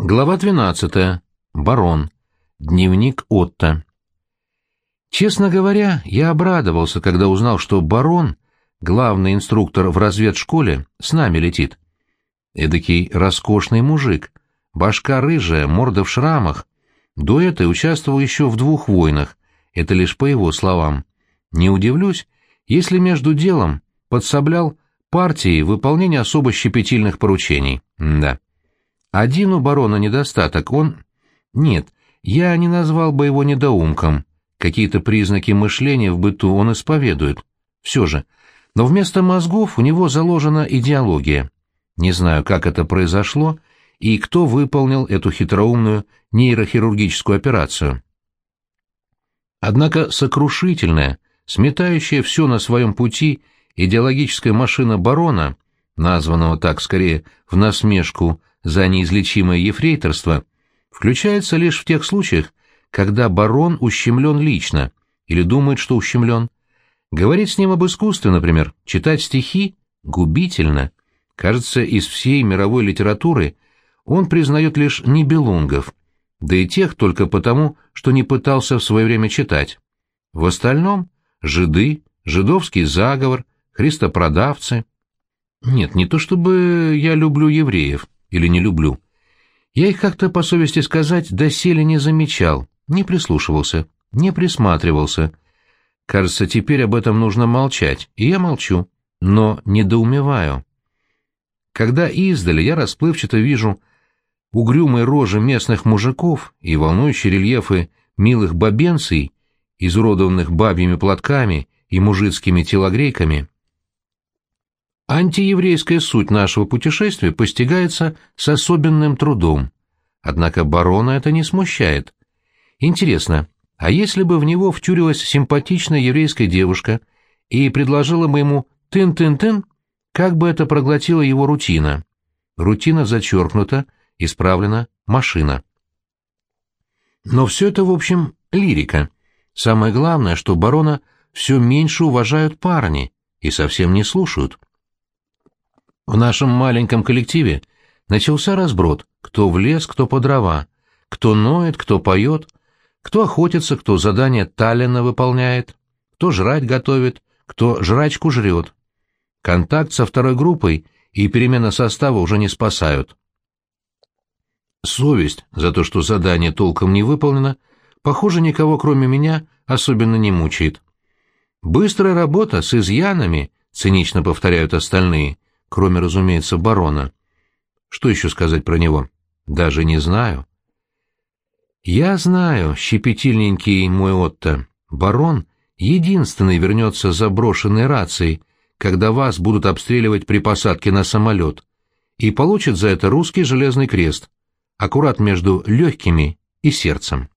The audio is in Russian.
Глава 12. Барон. Дневник Отто. Честно говоря, я обрадовался, когда узнал, что барон, главный инструктор в разведшколе, с нами летит. Эдакий роскошный мужик, башка рыжая, морда в шрамах. До этой участвовал еще в двух войнах, это лишь по его словам. Не удивлюсь, если между делом подсоблял партии выполнение особо щепетильных поручений. да. Один у барона недостаток, он... Нет, я не назвал бы его недоумком. Какие-то признаки мышления в быту он исповедует. Все же. Но вместо мозгов у него заложена идеология. Не знаю, как это произошло и кто выполнил эту хитроумную нейрохирургическую операцию. Однако сокрушительная, сметающая все на своем пути идеологическая машина барона, названного так скорее в насмешку за неизлечимое ефрейторство включается лишь в тех случаях, когда барон ущемлен лично или думает, что ущемлен. Говорить с ним об искусстве, например, читать стихи — губительно. Кажется, из всей мировой литературы он признает лишь небелунгов, да и тех только потому, что не пытался в свое время читать. В остальном — жиды, жидовский заговор, христопродавцы. Нет, не то чтобы я люблю евреев, или не люблю. Я их как-то, по совести сказать, доселе не замечал, не прислушивался, не присматривался. Кажется, теперь об этом нужно молчать, и я молчу, но недоумеваю. Когда издали я расплывчато вижу угрюмые рожи местных мужиков и волнующие рельефы милых бабенций, изуродованных бабьими платками и мужицкими телогрейками, Антиеврейская суть нашего путешествия постигается с особенным трудом. Однако барона это не смущает. Интересно, а если бы в него втюрилась симпатичная еврейская девушка и предложила бы ему «тын-тын-тын», как бы это проглотила его рутина? Рутина зачеркнута, исправлена машина. Но все это, в общем, лирика. Самое главное, что барона все меньше уважают парни и совсем не слушают. В нашем маленьком коллективе начался разброд, кто в лес, кто по дрова, кто ноет, кто поет, кто охотится, кто задание Таллина выполняет, кто жрать готовит, кто жрачку жрет. Контакт со второй группой и перемена состава уже не спасают. Совесть за то, что задание толком не выполнено, похоже, никого, кроме меня, особенно не мучает. Быстрая работа с изъянами, цинично повторяют остальные, кроме, разумеется, барона. Что еще сказать про него? Даже не знаю. Я знаю, щепетильненький мой Отто, барон единственный вернется заброшенной рацией, когда вас будут обстреливать при посадке на самолет, и получит за это русский железный крест, аккурат между легкими и сердцем.